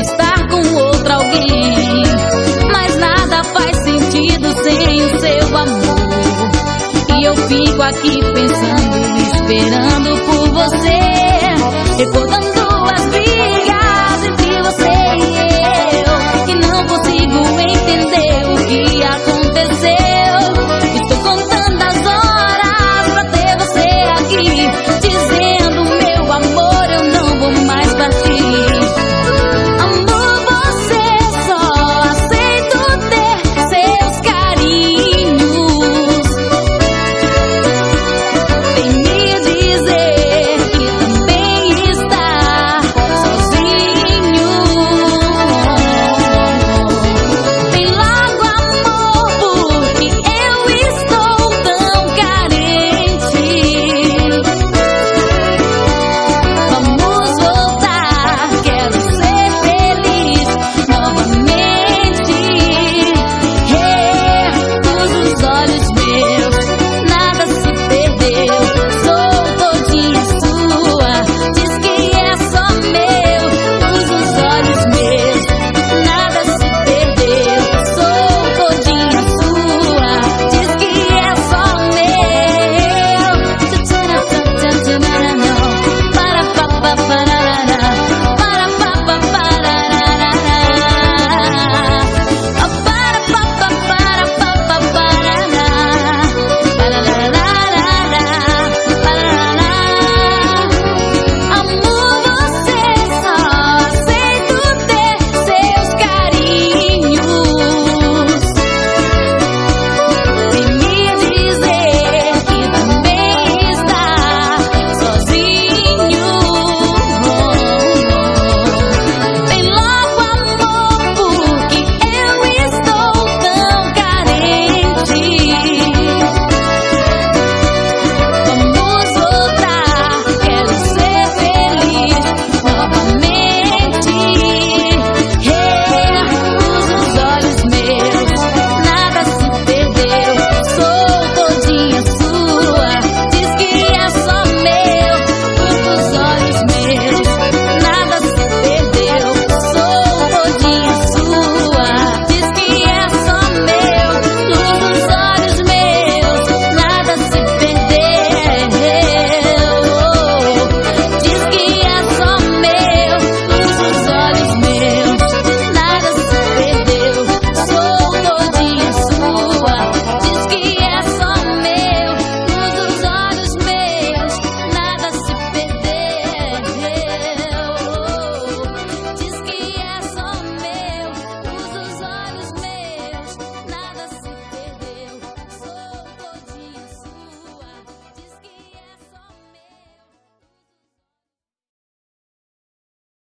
estar com outro alguém. Mas nada faz sentido sem o seu amor. E eu fico aqui